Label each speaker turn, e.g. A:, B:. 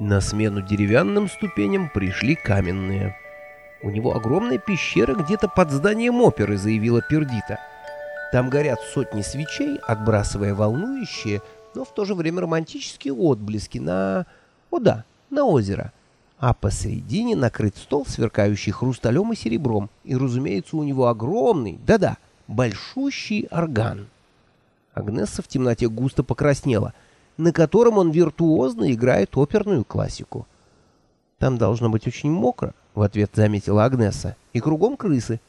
A: На смену деревянным ступеням пришли каменные. «У него огромная пещера где-то под зданием оперы», — заявила Пердита. «Там горят сотни свечей, отбрасывая волнующие, но в то же время романтические отблески на... О да, на озеро. А посередине накрыт стол, сверкающий хрусталем и серебром, и, разумеется, у него огромный, да-да, большущий орган». Агнесса в темноте густо покраснела — на котором он виртуозно играет оперную классику. «Там должно быть очень мокро», — в ответ заметила Агнеса, — «и кругом крысы».